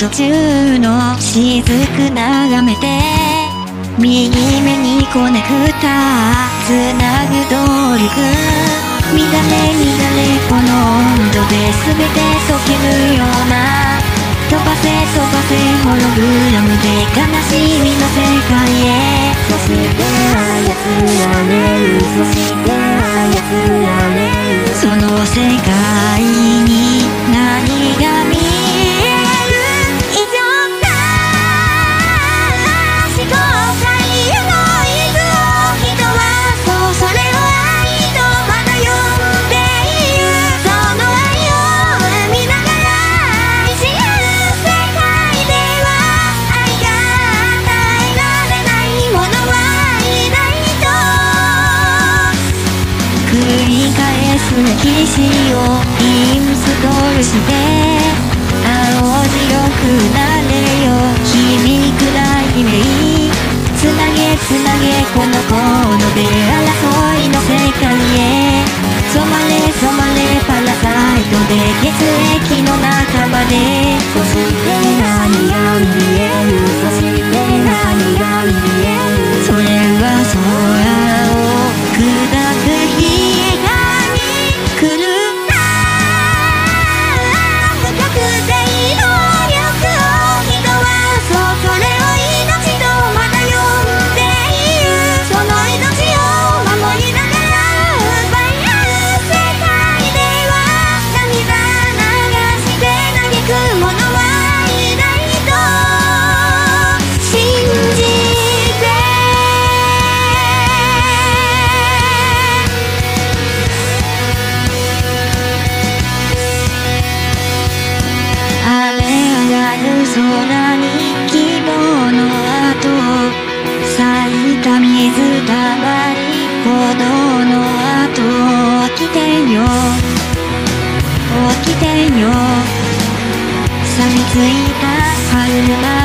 途中の雫眺めて右目にコネクターつなぐ動力乱れ乱れこの温度で全て溶けるような。飛ばせ飛ばせホログラムで悲しみの世界へそして操られるそして操られるその世界り返す歴史をインストールして青白くなれよ響く大名つなげつなげこのコードで争いの世界へ染まれ染まれパラサイトで血液の中までそしてついた春は